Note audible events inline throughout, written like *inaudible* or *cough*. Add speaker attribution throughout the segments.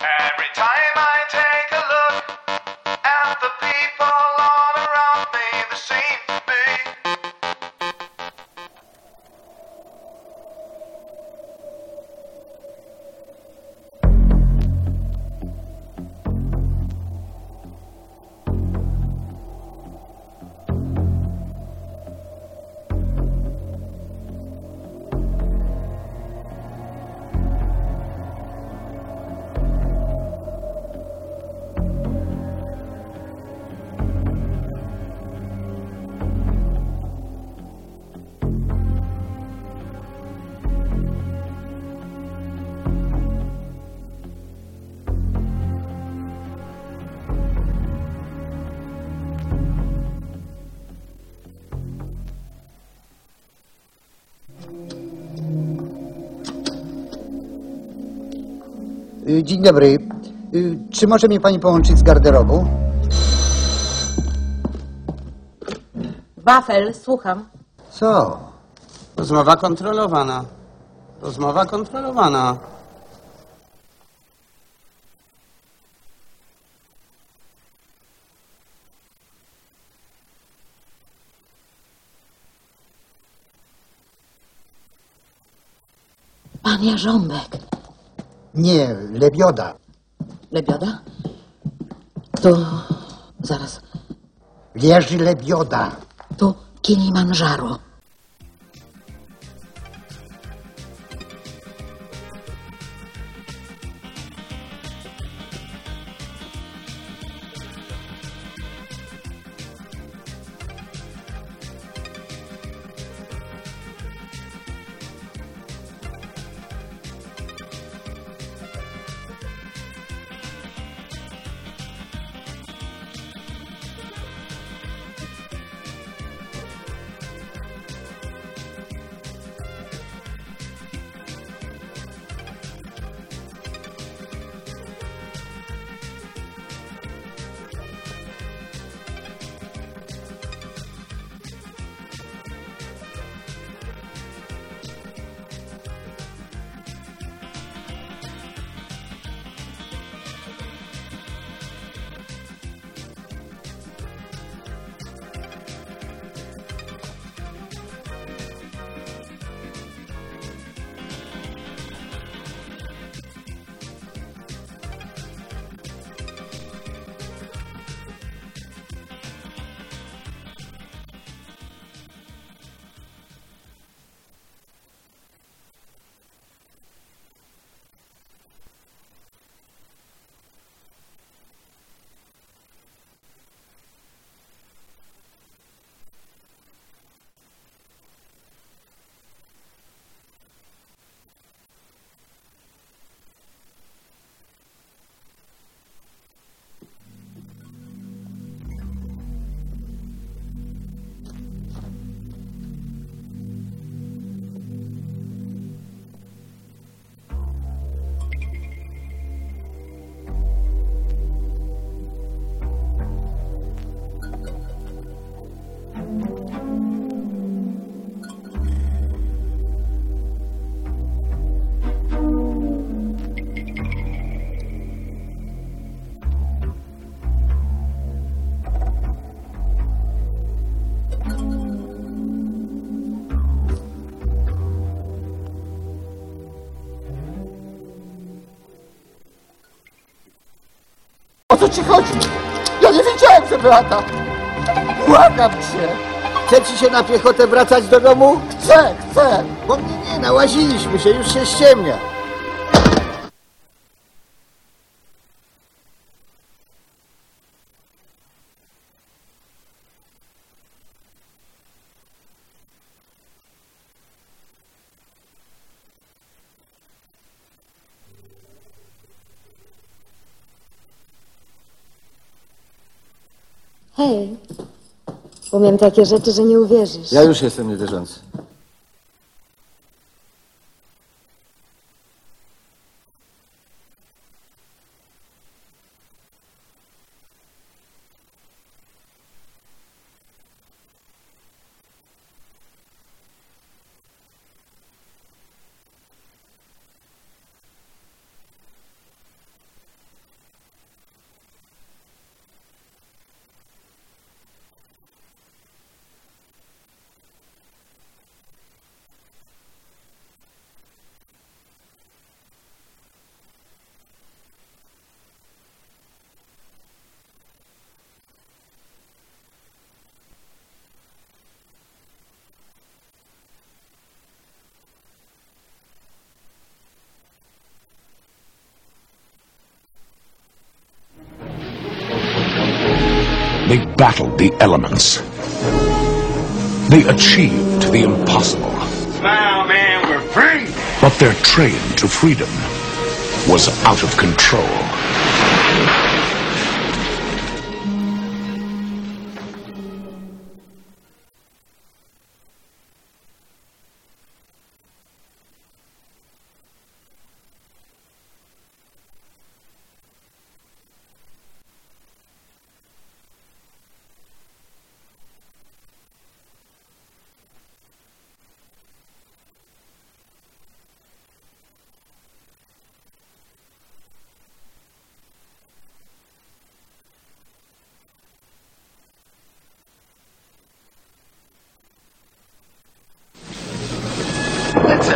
Speaker 1: Every time
Speaker 2: Dzień dobry. Y, Czy może mnie pani połączyć z garderobą?
Speaker 3: Wafel, słucham.
Speaker 2: Co?
Speaker 4: Rozmowa kontrolowana. Rozmowa kontrolowana.
Speaker 3: Pan Jarząbek.
Speaker 2: Nie, lebioda.
Speaker 3: Lebioda? To... Zaraz.
Speaker 2: Jerzy lebioda.
Speaker 3: To Kilimandżaro.
Speaker 2: Co ci chodzi? Ja nie wiedziałem, że Beata. Błagam cię. Chce ci się na piechotę wracać do domu? Chcę, chcę. Bo mnie nie, nałaziliśmy się, już się ściemnia.
Speaker 5: Hej, umiem takie rzeczy, że nie uwierzysz.
Speaker 2: Ja już jestem niewierzący.
Speaker 6: They battled the elements. They achieved the impossible.
Speaker 7: Smile, man, we're free.
Speaker 6: But their train to freedom was out of control.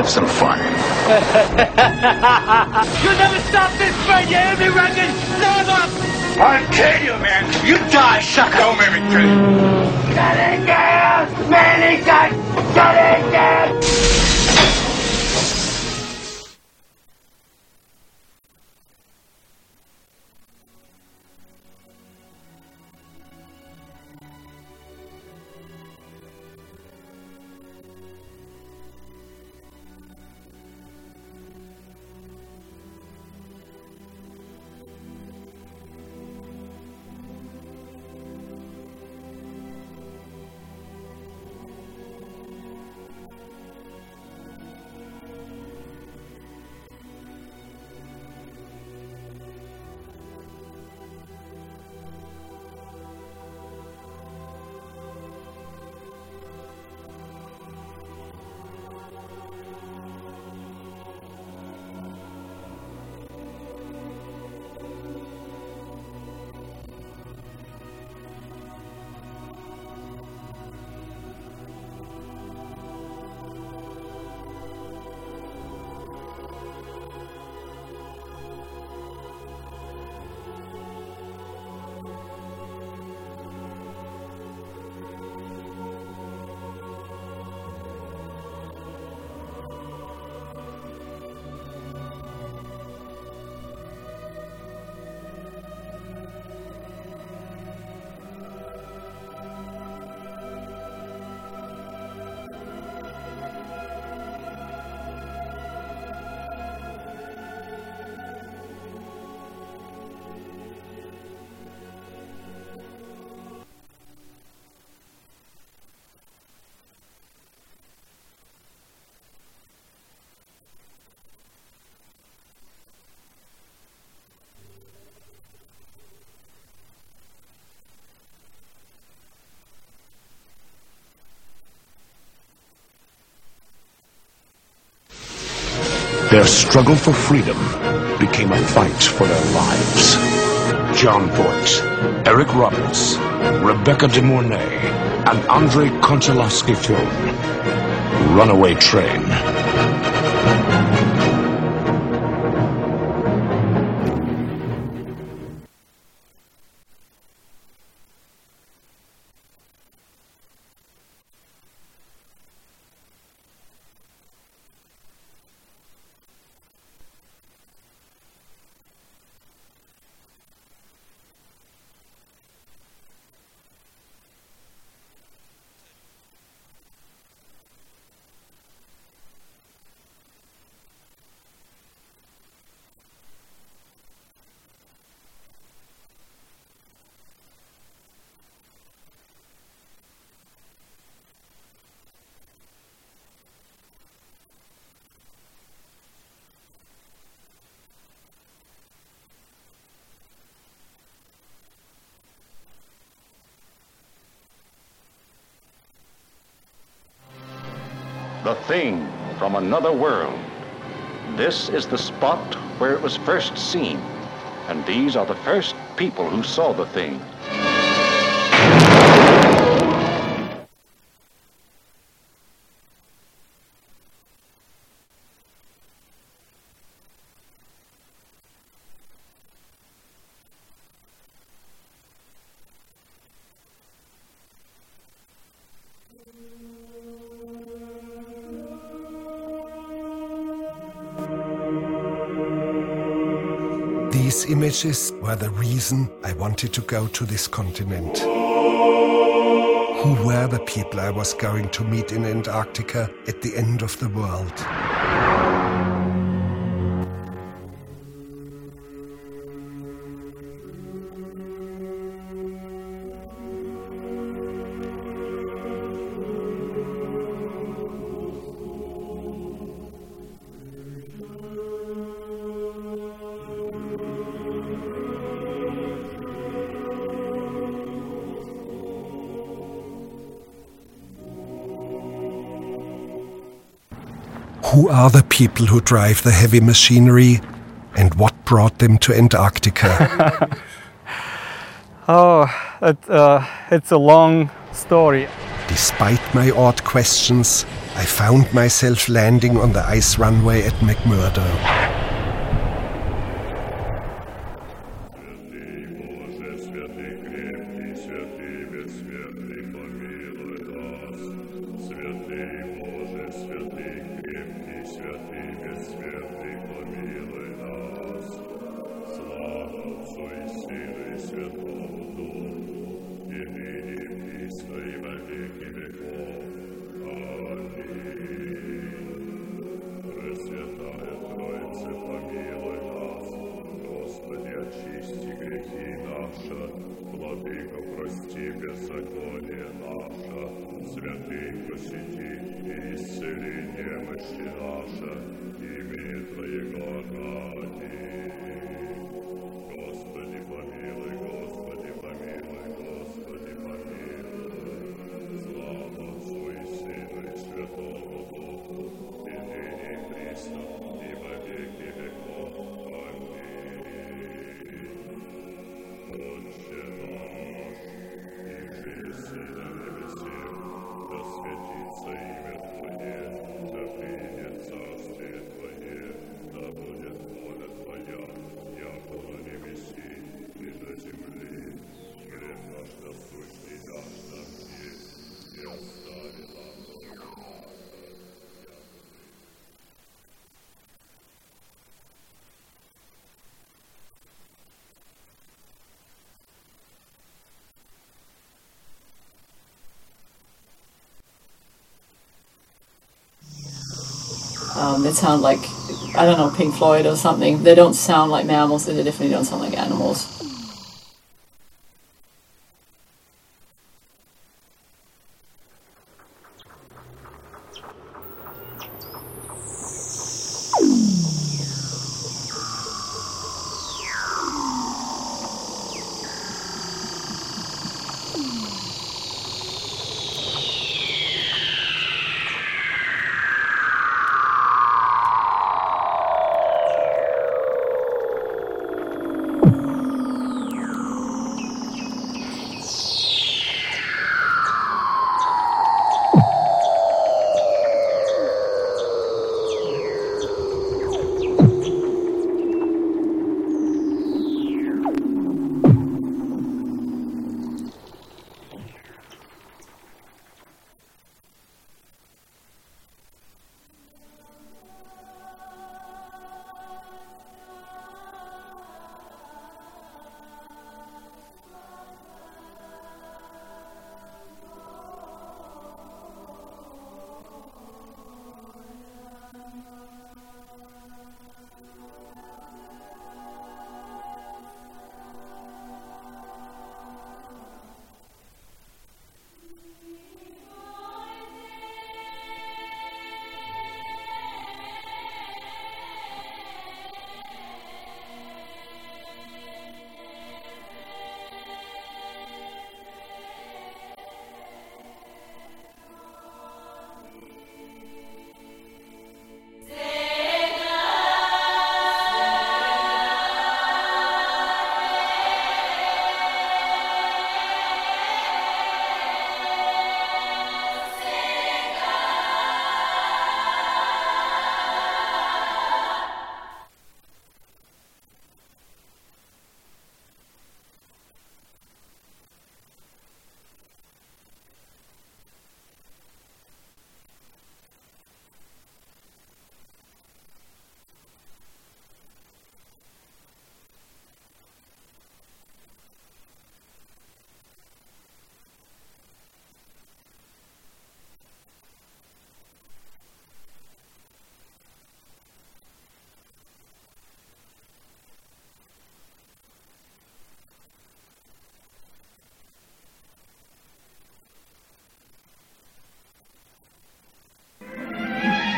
Speaker 6: Have some fun. *laughs*
Speaker 7: You'll never stop this train, you hear me, Regan? Never! I'll kill you, man. You die, sucker. Don't make me kill you. Getting gas! Manny got getting gas!
Speaker 6: Their struggle for freedom became a fight for their lives. Jon Voight, Eric Roberts, Rebecca De Mornay, and Andrei Konchalovsky film Runaway Train.
Speaker 8: The Thing from Another World. This is the spot where it was first seen, and these are the first people who saw the thing.
Speaker 9: These images were the reason I wanted to go to this continent.
Speaker 10: Who were the people I was going to meet in Antarctica at the end of the world? Who are the people who drive the heavy machinery and what brought them to Antarctica? *laughs*
Speaker 11: Oh, it, uh, it's a long story.
Speaker 10: Despite my odd questions, I found myself landing on the ice runway at McMurdo.
Speaker 12: Um, it sound like I don't know Pink Floyd or something. They don't sound like mammals. They definitely don't sound like animals.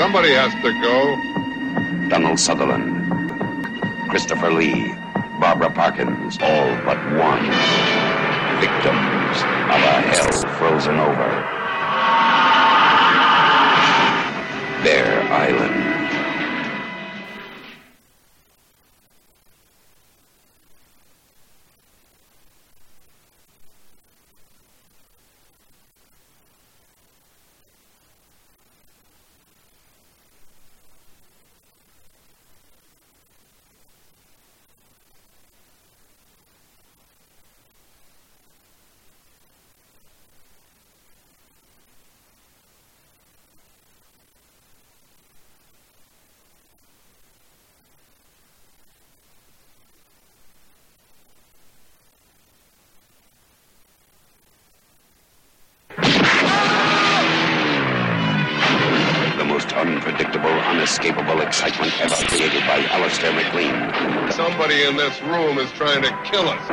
Speaker 13: Somebody has to go.
Speaker 14: Donald Sutherland, Christopher Lee, Barbara Parkins, all but one. Victims of a hell frozen over. Bear Island.
Speaker 13: In this room is trying to kill us.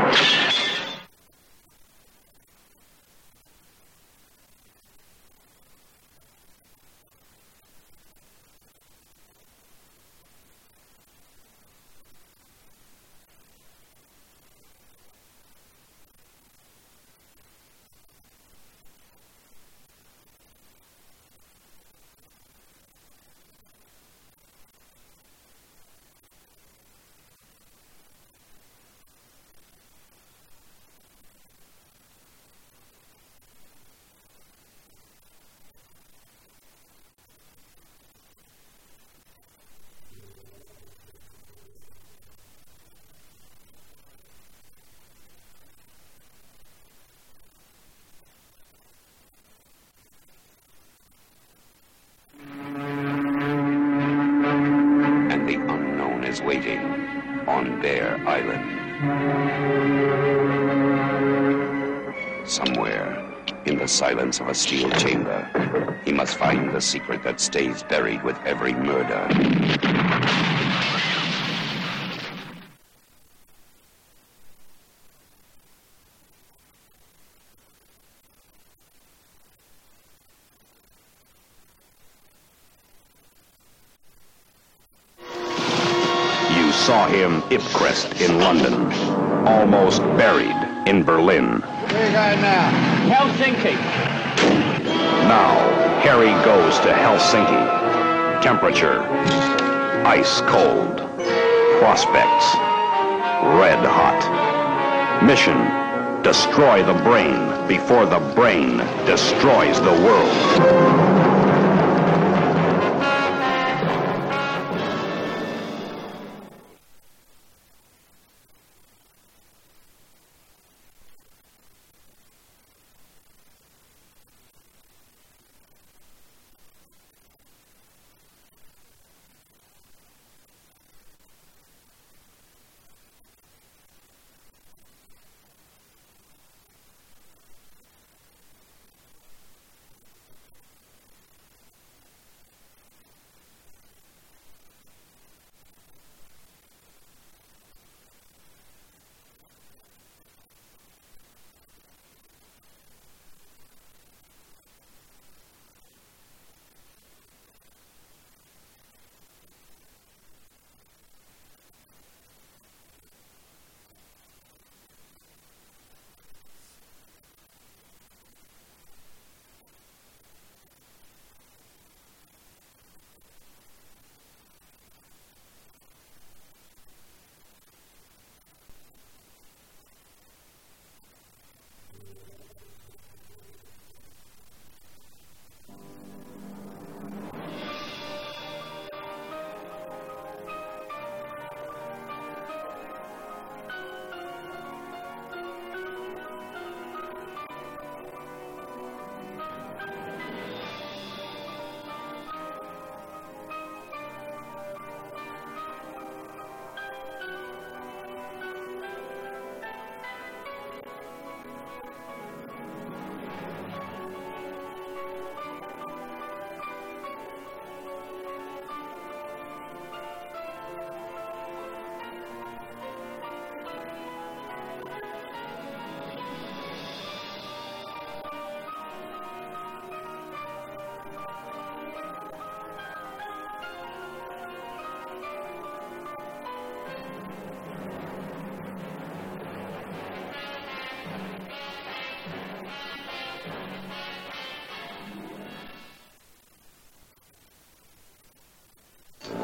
Speaker 14: And the unknown is waiting on Bear Island. Somewhere in the silence of a steel chamber, he must find the secret that stays buried with every murder.
Speaker 15: Saw him Ipcress in London, almost buried in Berlin.
Speaker 7: Where you going now? Helsinki.
Speaker 15: Now, Harry goes to Helsinki. Temperature, ice cold. Prospects, red hot. Mission, destroy the brain before the brain destroys the world.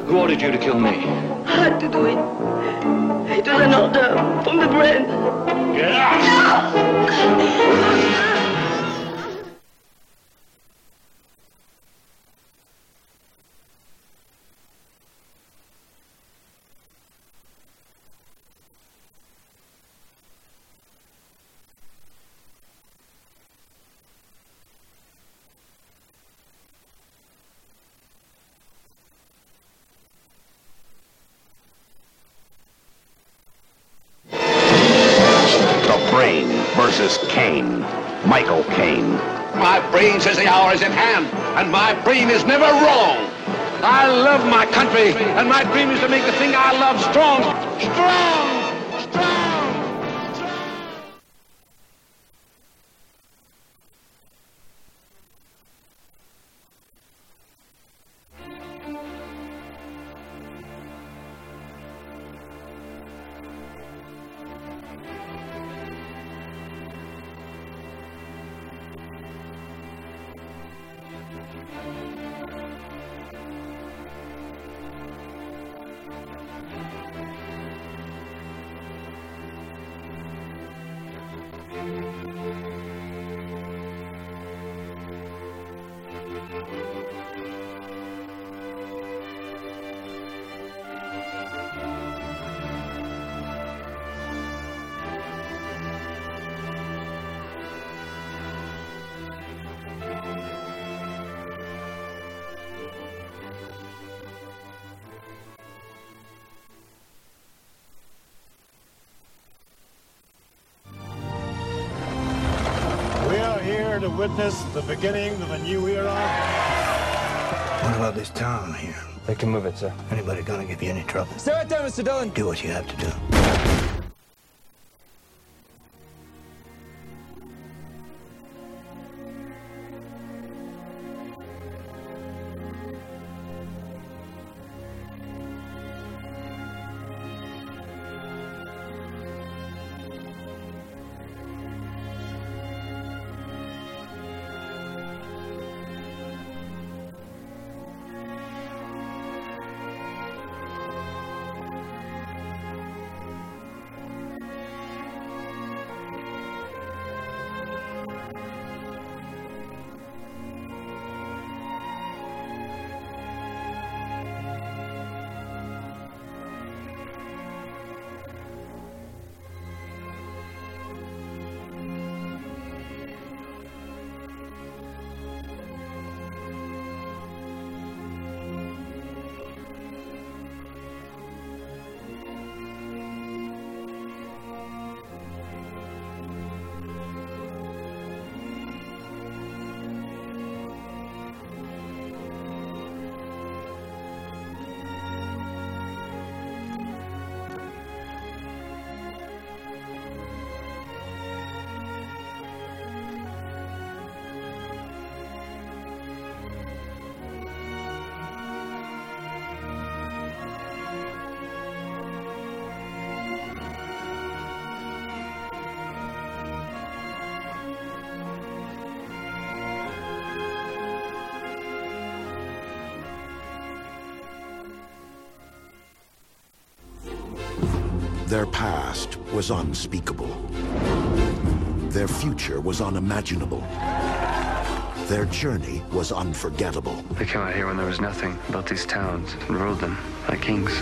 Speaker 7: Who ordered you to kill me?
Speaker 16: I had to do it. It was an order from the brain.
Speaker 7: Get out!
Speaker 15: The versus Caine. Michael Caine.
Speaker 17: My brain says the hour is at hand, and my brain is never wrong. I love my country, and my dream is to make the thing I love strong. Strong!
Speaker 18: Here to witness the beginning of a new era.
Speaker 19: What about this town here? They can move it, sir. Anybody gonna give you any trouble?
Speaker 20: Stay right there, Mr. Dillon.
Speaker 19: Do what you have to do.
Speaker 6: Their past was unspeakable. Their future was unimaginable. Their journey was unforgettable.
Speaker 21: They came out here when there was nothing, built these towns, and ruled them like kings.